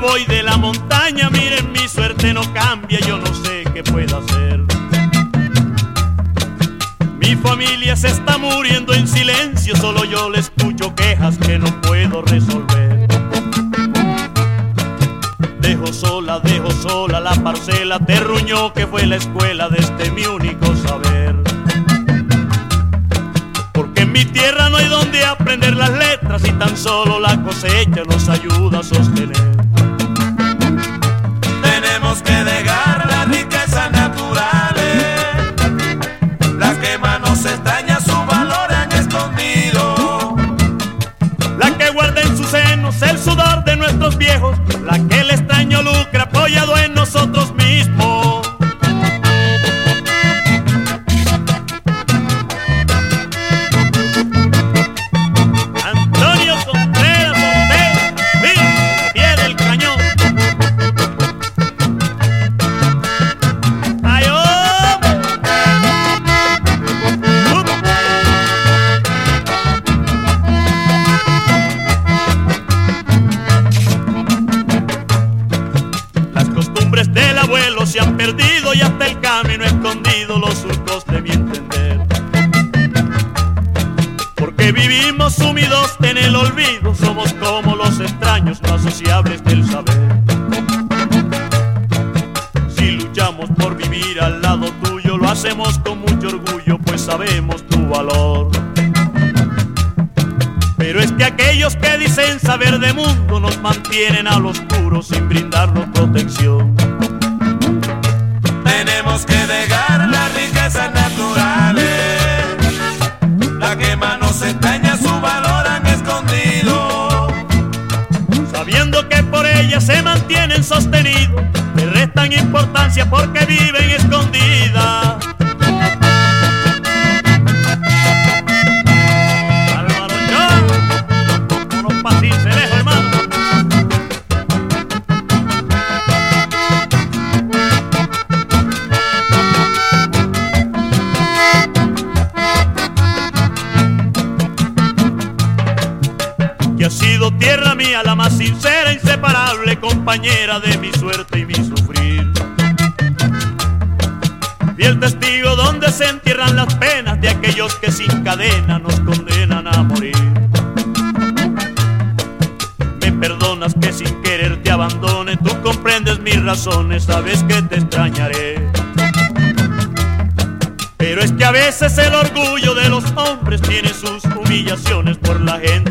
voy de la montaña, miren mi suerte no cambia, yo no sé qué puedo hacer. Mi familia se está muriendo en silencio, solo yo le escucho quejas que no puedo resolver. Dejo sola, dejo sola la parcela, terruñó que fue la escuela de este mi único saber. Mi tierra no hay donde aprender las letras y tan solo la cosecha nos ayuda a sostener. Tenemos que dejar las riquezas naturales, las que manos extrañas su valor han escondido. La que guarda en sus senos el sudor de nuestros viejos, la que el extraño lucre apoyado en nosotros se han perdido y hasta el camino escondido los surcos de mi entender. Porque vivimos sumidos en el olvido, somos como los extraños no asociables del saber. Si luchamos por vivir al lado tuyo, lo hacemos con mucho orgullo, pues sabemos tu valor. Pero es que aquellos que dicen saber de mundo nos mantienen al oscuro sin brindarnos protección. Que dejar las riquezas naturales, las que manos extrañas su valor han escondido. Sabiendo que por ellas se mantienen sostenidos, le restan importancia porque viven escondidas. La más sincera, inseparable compañera de mi suerte y mi sufrir. Fiel testigo donde se entierran las penas de aquellos que sin cadena nos condenan a morir. Me perdonas que sin querer te abandone, tú comprendes mis razones, sabes que te extrañaré. Pero es que a veces el orgullo de los hombres tiene sus humillaciones por la gente